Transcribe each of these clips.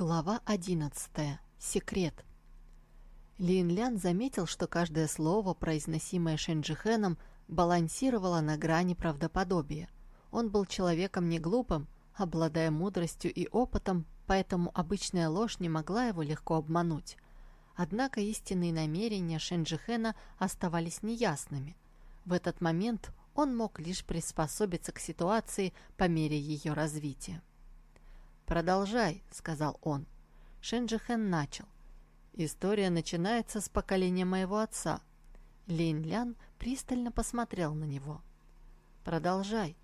Глава 11. Секрет. Лин Лян заметил, что каждое слово, произносимое Шенджихеном, балансировало на грани правдоподобия. Он был человеком не глупым, обладая мудростью и опытом, поэтому обычная ложь не могла его легко обмануть. Однако истинные намерения Шенджихена оставались неясными. В этот момент он мог лишь приспособиться к ситуации по мере ее развития. «Продолжай», — сказал он. Шенджихен начал. «История начинается с поколения моего отца». Лин Лян пристально посмотрел на него. «Продолжай».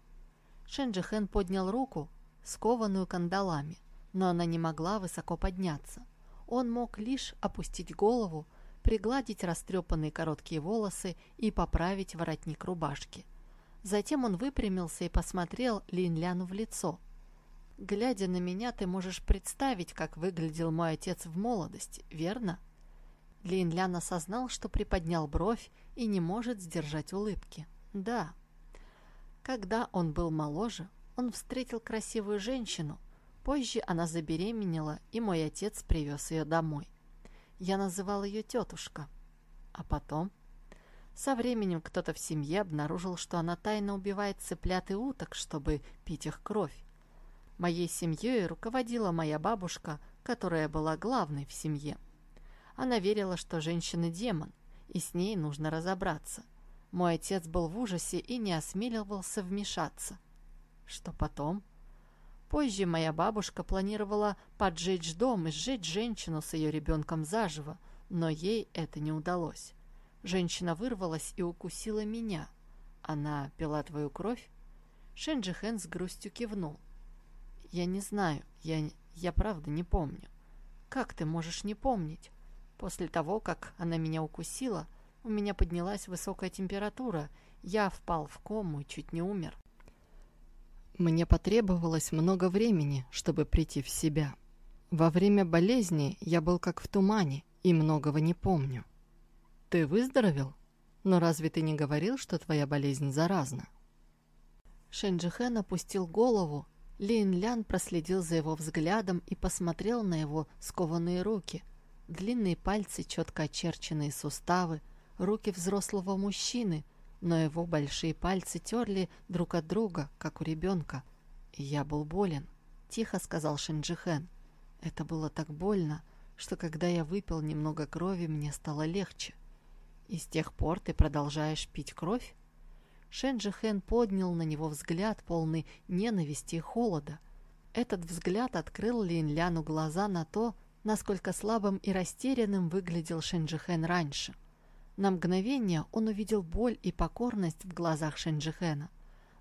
Шенджихен поднял руку, скованную кандалами, но она не могла высоко подняться. Он мог лишь опустить голову, пригладить растрепанные короткие волосы и поправить воротник рубашки. Затем он выпрямился и посмотрел Лин Ляну в лицо — Глядя на меня, ты можешь представить, как выглядел мой отец в молодости, верно?» Лин Лян осознал, что приподнял бровь и не может сдержать улыбки. «Да». Когда он был моложе, он встретил красивую женщину. Позже она забеременела, и мой отец привез ее домой. Я называл ее тетушка. А потом... Со временем кто-то в семье обнаружил, что она тайно убивает цыплят и уток, чтобы пить их кровь. Моей семьей руководила моя бабушка, которая была главной в семье. Она верила, что женщина – демон, и с ней нужно разобраться. Мой отец был в ужасе и не осмеливался вмешаться. Что потом? Позже моя бабушка планировала поджечь дом и сжечь женщину с ее ребенком заживо, но ей это не удалось. Женщина вырвалась и укусила меня. Она пила твою кровь? Шенджи Хэн с грустью кивнул. Я не знаю, я, я правда не помню. Как ты можешь не помнить? После того, как она меня укусила, у меня поднялась высокая температура, я впал в кому и чуть не умер. Мне потребовалось много времени, чтобы прийти в себя. Во время болезни я был как в тумане и многого не помню. Ты выздоровел? Но разве ты не говорил, что твоя болезнь заразна? Шенджихен опустил голову Лин Лян проследил за его взглядом и посмотрел на его скованные руки. Длинные пальцы, четко очерченные суставы, руки взрослого мужчины, но его большие пальцы терли друг от друга, как у ребенка. Я был болен, тихо сказал Шинджихен. Это было так больно, что когда я выпил немного крови, мне стало легче. И с тех пор ты продолжаешь пить кровь? Шенджи Хэн поднял на него взгляд, полный ненависти и холода. Этот взгляд открыл Лин Ляну глаза на то, насколько слабым и растерянным выглядел Шенджи Хэн раньше. На мгновение он увидел боль и покорность в глазах Шенджи Хэна.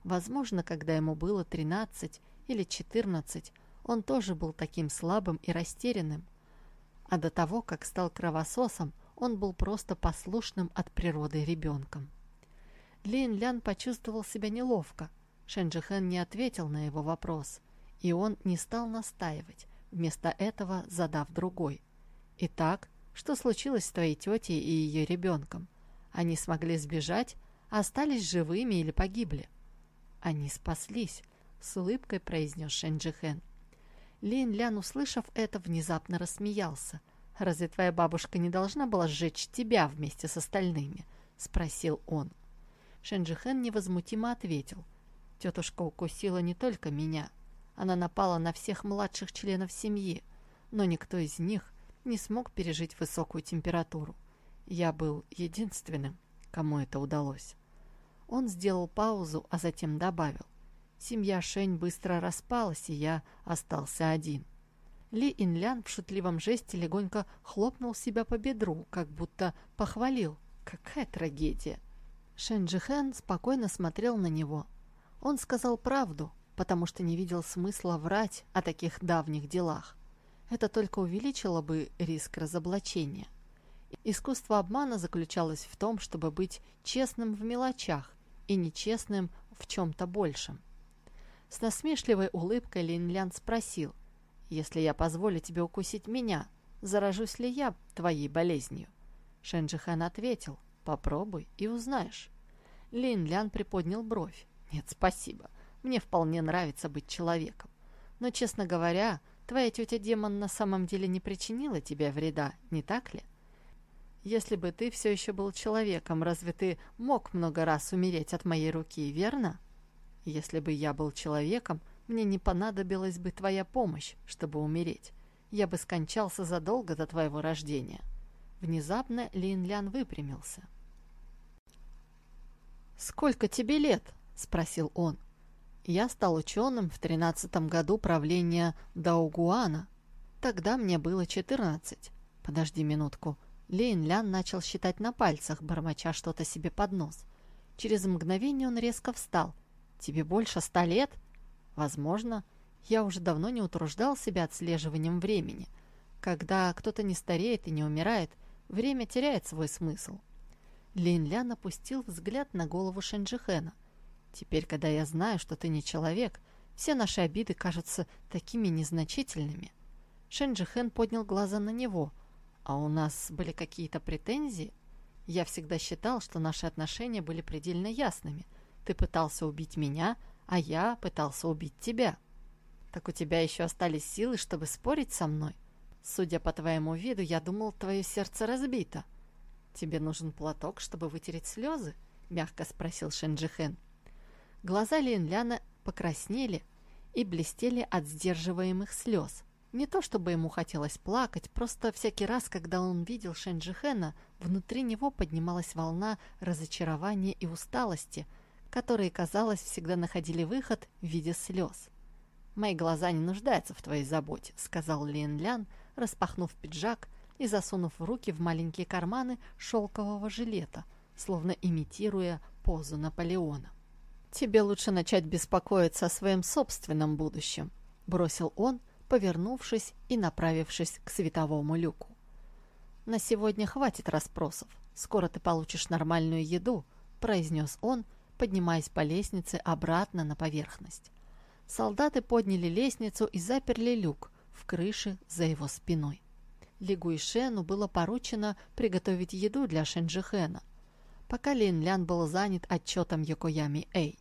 Возможно, когда ему было 13 или 14, он тоже был таким слабым и растерянным. А до того, как стал кровососом, он был просто послушным от природы ребенком. Лин Лян почувствовал себя неловко. Шенджихэн не ответил на его вопрос, и он не стал настаивать, вместо этого задав другой. «Итак, что случилось с твоей тетей и ее ребенком? Они смогли сбежать, остались живыми или погибли?» «Они спаслись», — с улыбкой произнес Шенджихэн. Лин Лян, услышав это, внезапно рассмеялся. «Разве твоя бабушка не должна была сжечь тебя вместе с остальными?» — спросил он. Шенджихен невозмутимо ответил. Тетушка укусила не только меня. Она напала на всех младших членов семьи, но никто из них не смог пережить высокую температуру. Я был единственным, кому это удалось. Он сделал паузу, а затем добавил. Семья Шень быстро распалась, и я остался один. Ли Инлян в шутливом жесте легонько хлопнул себя по бедру, как будто похвалил. Какая трагедия! Шенджихэн спокойно смотрел на него. Он сказал правду, потому что не видел смысла врать о таких давних делах. Это только увеличило бы риск разоблачения. Искусство обмана заключалось в том, чтобы быть честным в мелочах и нечестным в чем-то большем. С насмешливой улыбкой Линлян спросил, «Если я позволю тебе укусить меня, заражусь ли я твоей болезнью?» Шенджихан ответил, Попробуй и узнаешь. Лин Лян приподнял бровь. Нет, спасибо. Мне вполне нравится быть человеком. Но, честно говоря, Твоя тетя-демон на самом деле не причинила тебе вреда, не так ли? Если бы ты все еще был человеком, разве ты мог много раз умереть от моей руки, верно? Если бы я был человеком, мне не понадобилась бы твоя помощь, чтобы умереть. Я бы скончался задолго до твоего рождения. Внезапно Лин Лян выпрямился. «Сколько тебе лет?» – спросил он. Я стал ученым в тринадцатом году правления Даугуана. Тогда мне было четырнадцать. Подожди минутку. Лейн Лян начал считать на пальцах, бормоча что-то себе под нос. Через мгновение он резко встал. «Тебе больше ста лет?» «Возможно. Я уже давно не утруждал себя отслеживанием времени. Когда кто-то не стареет и не умирает, время теряет свой смысл». Лейн Лян опустил взгляд на голову Шенджихена – Теперь, когда я знаю, что ты не человек, все наши обиды кажутся такими незначительными. Шенджи Хэн поднял глаза на него. А у нас были какие-то претензии? Я всегда считал, что наши отношения были предельно ясными. Ты пытался убить меня, а я пытался убить тебя. Так у тебя еще остались силы, чтобы спорить со мной? Судя по твоему виду, я думал, твое сердце разбито. Тебе нужен платок, чтобы вытереть слезы? Мягко спросил Шенджи Хэн. Глаза Линляна покраснели и блестели от сдерживаемых слез. Не то чтобы ему хотелось плакать, просто всякий раз, когда он видел Шенджихена, внутри него поднималась волна разочарования и усталости, которые, казалось, всегда находили выход в виде слез. «Мои глаза не нуждаются в твоей заботе», — сказал Лин Лян, распахнув пиджак и засунув руки в маленькие карманы шелкового жилета, словно имитируя позу Наполеона. «Тебе лучше начать беспокоиться о своем собственном будущем», — бросил он, повернувшись и направившись к световому люку. «На сегодня хватит расспросов. Скоро ты получишь нормальную еду», — произнес он, поднимаясь по лестнице обратно на поверхность. Солдаты подняли лестницу и заперли люк в крыше за его спиной. Лигу и Шену было поручено приготовить еду для Шенджихена, пока Лин Лян был занят отчетом Йокоями Эй.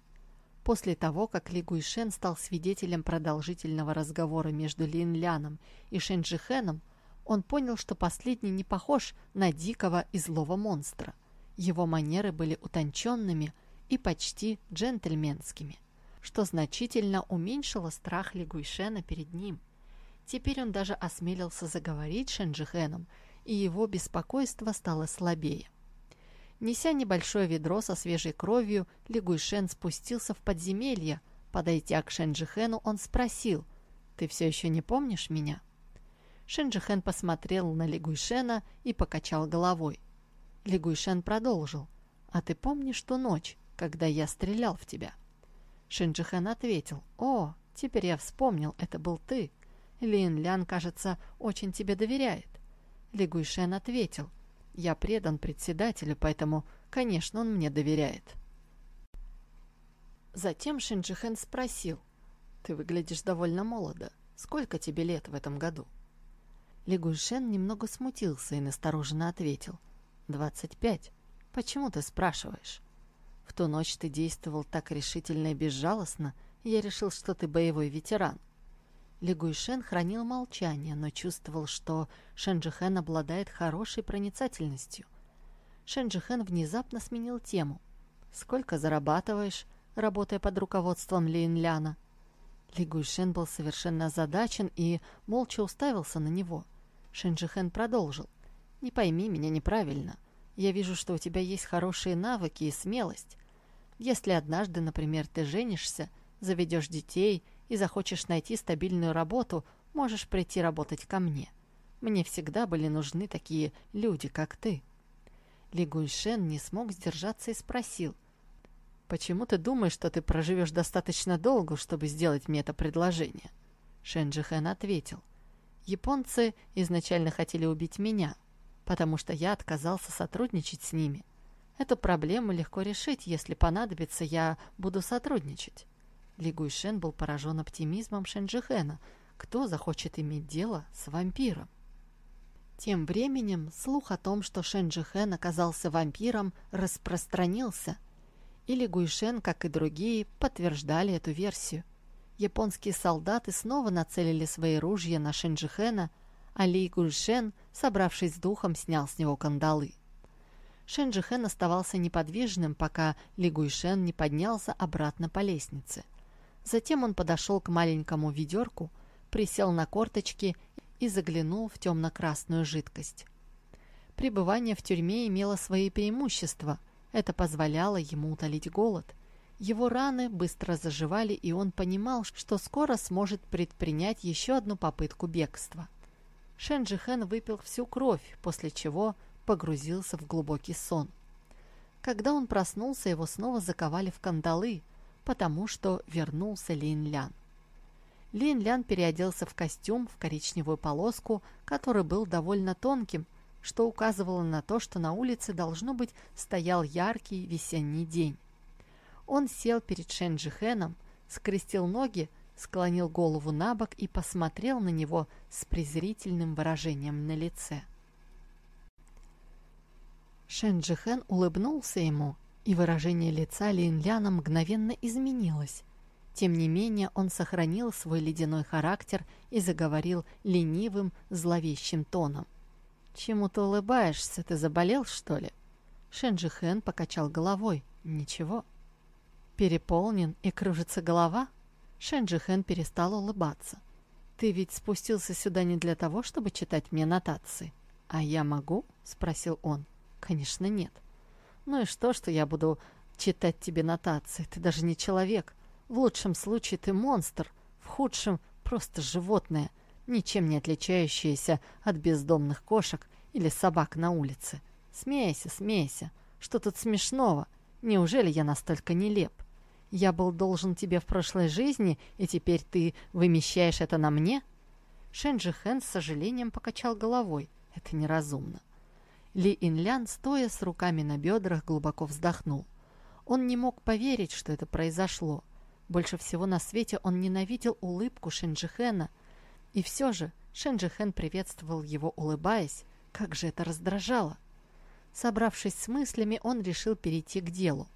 После того, как Ли Гуйшен стал свидетелем продолжительного разговора между Лин Ляном и Шен Джихеном, он понял, что последний не похож на дикого и злого монстра. Его манеры были утонченными и почти джентльменскими, что значительно уменьшило страх Ли Гуйшена перед ним. Теперь он даже осмелился заговорить Шен Джихеном, и его беспокойство стало слабее. Неся небольшое ведро со свежей кровью, Лигуйшен спустился в подземелье. Подойдя к Шенджихену, он спросил, «Ты все еще не помнишь меня?» Шенджихен посмотрел на Лигуйшена и покачал головой. Лигуйшен продолжил, «А ты помнишь ту ночь, когда я стрелял в тебя?» Шенджихен ответил, «О, теперь я вспомнил, это был ты. Лин Лян, кажется, очень тебе доверяет». Лигуйшен ответил, — я предан председателю, поэтому, конечно, он мне доверяет. Затем Шинджихен спросил, «Ты выглядишь довольно молодо. Сколько тебе лет в этом году?» Ли Гуйшен немного смутился и настороженно ответил, «Двадцать пять. Почему ты спрашиваешь?» «В ту ночь ты действовал так решительно и безжалостно, я решил, что ты боевой ветеран. Лигуйшен хранил молчание, но чувствовал, что Шенджихен обладает хорошей проницательностью. Шенджихен внезапно сменил тему. «Сколько зарабатываешь, работая под руководством Линляна?» Лигуйшен был совершенно озадачен и молча уставился на него. Шенджихен продолжил. «Не пойми меня неправильно. Я вижу, что у тебя есть хорошие навыки и смелость. Если однажды, например, ты женишься, заведешь детей – и захочешь найти стабильную работу, можешь прийти работать ко мне. Мне всегда были нужны такие люди, как ты». Ли Гуйшен не смог сдержаться и спросил, «Почему ты думаешь, что ты проживешь достаточно долго, чтобы сделать мне это предложение?» Шен Джихэн ответил, «Японцы изначально хотели убить меня, потому что я отказался сотрудничать с ними. Эту проблему легко решить, если понадобится, я буду сотрудничать. Ли Гуйшен был поражен оптимизмом Шенджихена. Кто захочет иметь дело с вампиром? Тем временем слух о том, что Шенджихен оказался вампиром, распространился. И Ли Гуйшен, как и другие, подтверждали эту версию. японские солдаты снова нацелили свои ружья на Шенджихена, а Ли Гульшен, собравшись с духом, снял с него кандалы. Шенджихен оставался неподвижным, пока Ли Гуйшен не поднялся обратно по лестнице. Затем он подошел к маленькому ведерку, присел на корточки и заглянул в темно-красную жидкость. Пребывание в тюрьме имело свои преимущества. Это позволяло ему утолить голод. Его раны быстро заживали, и он понимал, что скоро сможет предпринять еще одну попытку бегства. Шенджихен выпил всю кровь, после чего погрузился в глубокий сон. Когда он проснулся, его снова заковали в кандалы, потому что вернулся Лин Лян. Лин Лян переоделся в костюм в коричневую полоску, который был довольно тонким, что указывало на то, что на улице, должно быть, стоял яркий весенний день. Он сел перед Шенджихеном, скрестил ноги, склонил голову на бок и посмотрел на него с презрительным выражением на лице. Шенджихен улыбнулся ему, и выражение лица Линляна мгновенно изменилось. Тем не менее он сохранил свой ледяной характер и заговорил ленивым, зловещим тоном. «Чему ты улыбаешься? Ты заболел, что ли?» Шенджихен покачал головой. «Ничего». «Переполнен и кружится голова?» Шенджихен перестал улыбаться. «Ты ведь спустился сюда не для того, чтобы читать мне нотации?» «А я могу?» — спросил он. Конечно, нет. Ну и что, что я буду читать тебе нотации? Ты даже не человек. В лучшем случае ты монстр, в худшем просто животное, ничем не отличающееся от бездомных кошек или собак на улице. Смейся, смейся. Что тут смешного? Неужели я настолько нелеп? Я был должен тебе в прошлой жизни, и теперь ты вымещаешь это на мне?» Шенджи Хэн с сожалением покачал головой. «Это неразумно. Ли Инлян, стоя с руками на бедрах, глубоко вздохнул. Он не мог поверить, что это произошло. Больше всего на свете он ненавидел улыбку Шенджихена. И все же Шенджихен приветствовал его, улыбаясь. Как же это раздражало! Собравшись с мыслями, он решил перейти к делу.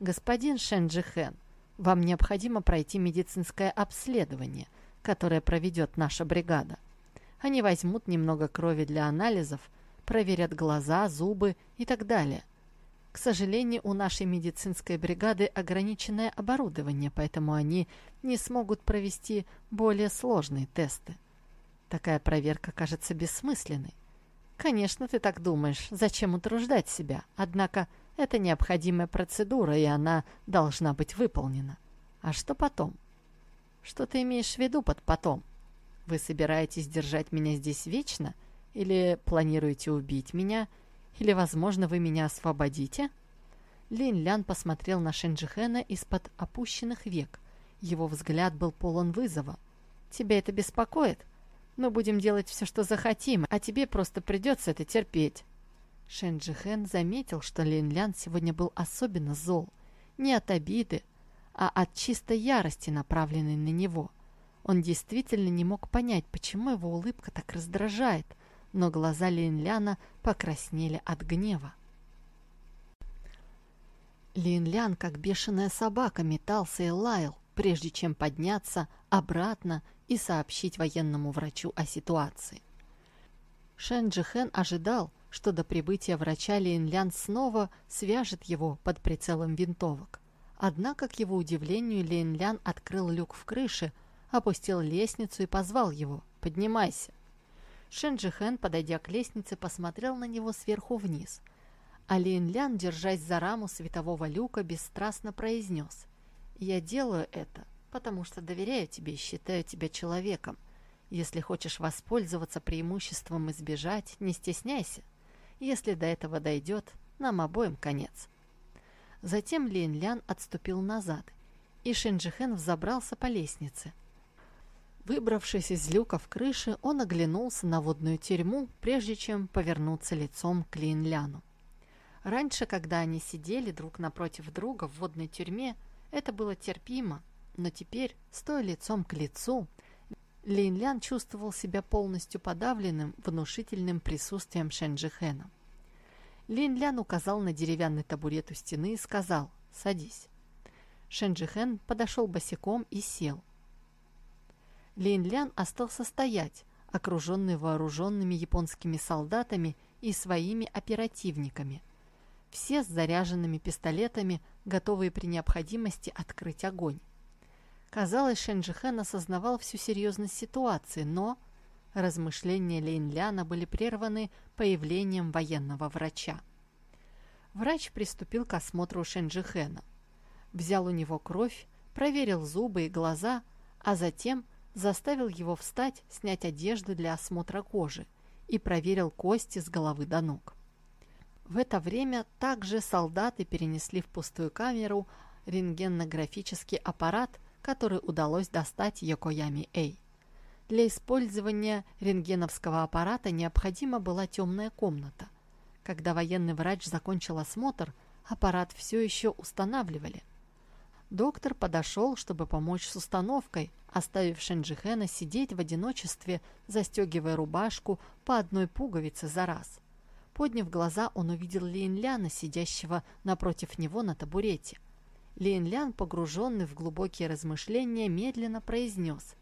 «Господин Шенджихен, вам необходимо пройти медицинское обследование, которое проведет наша бригада. Они возьмут немного крови для анализов, проверят глаза, зубы и так далее. К сожалению, у нашей медицинской бригады ограниченное оборудование, поэтому они не смогут провести более сложные тесты. Такая проверка кажется бессмысленной. Конечно, ты так думаешь, зачем утруждать себя? Однако это необходимая процедура, и она должна быть выполнена. А что потом? Что ты имеешь в виду под «потом»? Вы собираетесь держать меня здесь вечно? Или планируете убить меня? Или, возможно, вы меня освободите?» Лин Лян посмотрел на Шенджихена из-под опущенных век. Его взгляд был полон вызова. «Тебя это беспокоит? Мы будем делать все, что захотим, а тебе просто придется это терпеть». Шэн Джихэн заметил, что Лин Лян сегодня был особенно зол. Не от обиды, а от чистой ярости, направленной на него. Он действительно не мог понять, почему его улыбка так раздражает, но глаза Лин Ляна покраснели от гнева. Лин Лян, как бешеная собака, метался и лаял, прежде чем подняться обратно и сообщить военному врачу о ситуации. Шэн Джихэн ожидал, что до прибытия врача Линлян снова свяжет его под прицелом винтовок. Однако, к его удивлению, Линлян открыл люк в крыше, опустил лестницу и позвал его «Поднимайся». Шенджихен, подойдя к лестнице, посмотрел на него сверху вниз. А Линлян, держась за раму светового люка, бесстрастно произнес «Я делаю это, потому что доверяю тебе и считаю тебя человеком. Если хочешь воспользоваться преимуществом избежать, не стесняйся. Если до этого дойдет, нам обоим конец. Затем Лин Лян отступил назад, и Шинджихен взобрался по лестнице. Выбравшись из люка в крыше, он оглянулся на водную тюрьму, прежде чем повернуться лицом к Лин Ляну. Раньше, когда они сидели друг напротив друга в водной тюрьме, это было терпимо, но теперь, стоя лицом к лицу, Лин Лян чувствовал себя полностью подавленным внушительным присутствием Шенджихена. Лин Лян указал на деревянный табурет у стены и сказал «Садись». Шенджихен подошел босиком и сел. Линлян остался стоять, окруженный вооруженными японскими солдатами и своими оперативниками. Все с заряженными пистолетами, готовые при необходимости открыть огонь. Казалось, Шенджихен осознавал всю серьезность ситуации, но размышления Линляна были прерваны появлением военного врача. Врач приступил к осмотру Шенджихена. Взял у него кровь, проверил зубы и глаза, а затем заставил его встать, снять одежду для осмотра кожи и проверил кости с головы до ног. В это время также солдаты перенесли в пустую камеру рентгенографический аппарат, который удалось достать Йокоями Эй. Для использования рентгеновского аппарата необходима была темная комната. Когда военный врач закончил осмотр, аппарат все еще устанавливали. Доктор подошел, чтобы помочь с установкой, оставив Шенджихена сидеть в одиночестве, застегивая рубашку по одной пуговице за раз. Подняв глаза, он увидел Линляна, сидящего напротив него на табурете. Линлян, погруженный в глубокие размышления, медленно произнес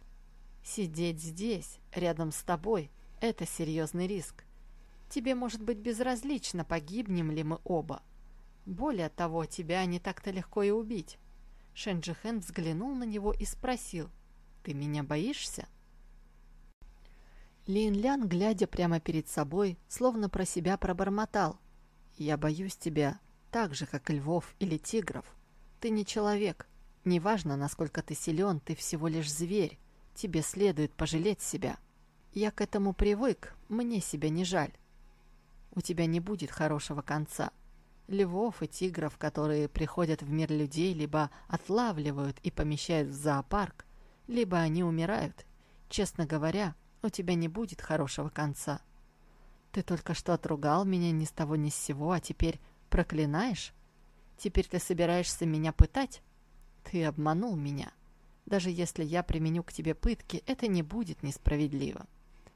«Сидеть здесь, рядом с тобой, это серьезный риск. Тебе может быть безразлично, погибнем ли мы оба. Более того, тебя не так-то легко и убить». Шенджихен взглянул на него и спросил, «Ты меня боишься?» Лин Лян, глядя прямо перед собой, словно про себя пробормотал, «Я боюсь тебя так же, как львов или тигров. Ты не человек. Неважно, насколько ты силен, ты всего лишь зверь. Тебе следует пожалеть себя. Я к этому привык, мне себя не жаль. У тебя не будет хорошего конца львов и тигров, которые приходят в мир людей, либо отлавливают и помещают в зоопарк, либо они умирают. Честно говоря, у тебя не будет хорошего конца. Ты только что отругал меня ни с того ни с сего, а теперь проклинаешь? Теперь ты собираешься меня пытать? Ты обманул меня. Даже если я применю к тебе пытки, это не будет несправедливо.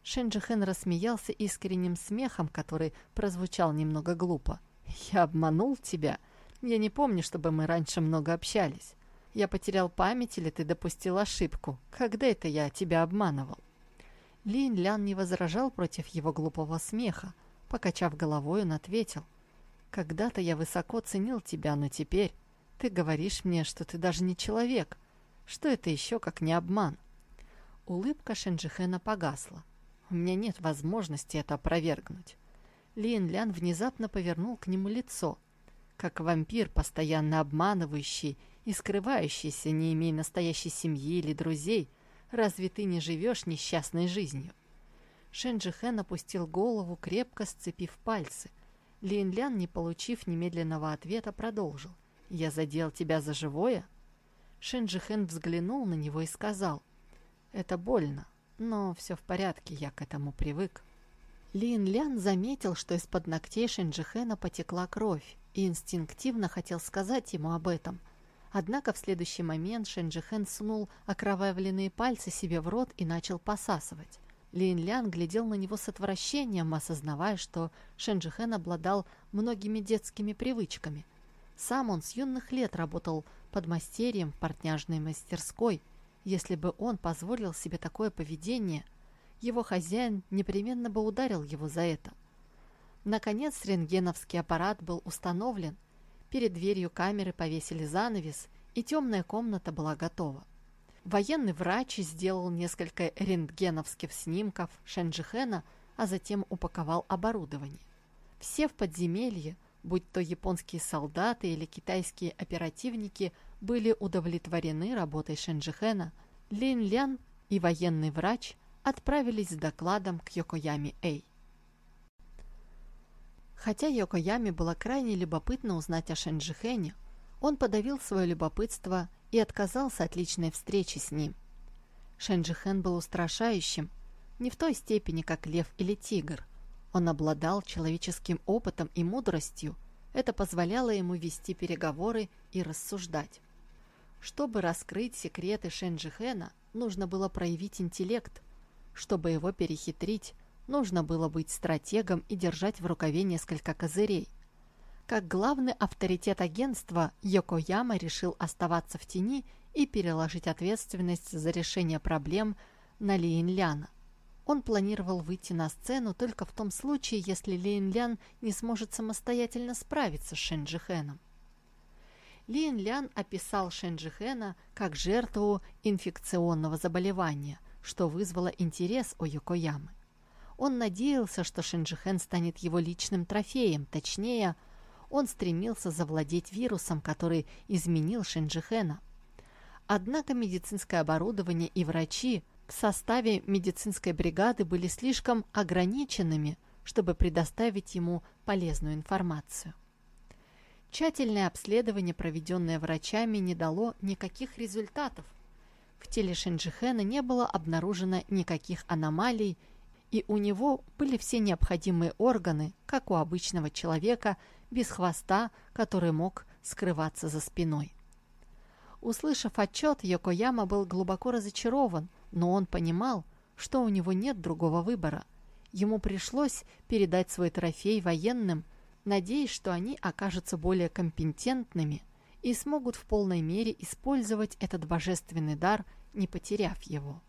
Шенджихен рассмеялся искренним смехом, который прозвучал немного глупо. «Я обманул тебя? Я не помню, чтобы мы раньше много общались. Я потерял память или ты допустил ошибку? Когда это я тебя обманывал?» Лин Лян не возражал против его глупого смеха. Покачав головой, он ответил. «Когда-то я высоко ценил тебя, но теперь ты говоришь мне, что ты даже не человек. Что это еще как не обман?» Улыбка Шенджихена погасла. «У меня нет возможности это опровергнуть. Лин Лян внезапно повернул к нему лицо, как вампир, постоянно обманывающий и скрывающийся, не имея настоящей семьи или друзей. Разве ты не живешь несчастной жизнью? Шенджи Хэн опустил голову, крепко сцепив пальцы. Лин Лян, не получив немедленного ответа, продолжил. «Я задел тебя за живое?» Шенджи Хэн взглянул на него и сказал. «Это больно, но все в порядке, я к этому привык». Лин Лян заметил, что из-под ногтей Шенджихена потекла кровь, и инстинктивно хотел сказать ему об этом. Однако в следующий момент Шенджихен сунул окровавленные пальцы себе в рот и начал посасывать. Лин Лян глядел на него с отвращением, осознавая, что Шенджихен обладал многими детскими привычками. Сам он с юных лет работал под мастерьем в портняжной мастерской. Если бы он позволил себе такое поведение – его хозяин непременно бы ударил его за это. Наконец рентгеновский аппарат был установлен, перед дверью камеры повесили занавес, и темная комната была готова. Военный врач сделал несколько рентгеновских снимков Шенджихена, а затем упаковал оборудование. Все в подземелье, будь то японские солдаты или китайские оперативники, были удовлетворены работой Шенджихена. Лин Лян и военный врач отправились с докладом к Йокояме Эй. Хотя Йокояме было крайне любопытно узнать о Шенджихене, он подавил свое любопытство и отказался от личной встречи с ним. Шенджихен был устрашающим, не в той степени, как лев или тигр. Он обладал человеческим опытом и мудростью, это позволяло ему вести переговоры и рассуждать. Чтобы раскрыть секреты Шенджихена, нужно было проявить интеллект, чтобы его перехитрить, нужно было быть стратегом и держать в рукаве несколько козырей. Как главный авторитет агентства, Йокояма решил оставаться в тени и переложить ответственность за решение проблем на Лиенляна. Он планировал выйти на сцену только в том случае, если Лиенлян не сможет самостоятельно справиться с Шенджихеном. Лиенлян описал Шенджихена как жертву инфекционного заболевания, что вызвало интерес у Йокоямы. Он надеялся, что Шенджихен станет его личным трофеем, точнее, он стремился завладеть вирусом, который изменил Шенджихена. Однако медицинское оборудование и врачи в составе медицинской бригады были слишком ограниченными, чтобы предоставить ему полезную информацию. Тщательное обследование, проведенное врачами, не дало никаких результатов. В теле Шенджихена не было обнаружено никаких аномалий и у него были все необходимые органы, как у обычного человека, без хвоста, который мог скрываться за спиной. Услышав отчет, Йокояма был глубоко разочарован, но он понимал, что у него нет другого выбора. Ему пришлось передать свой трофей военным, надеясь, что они окажутся более компетентными и смогут в полной мере использовать этот божественный дар, не потеряв его.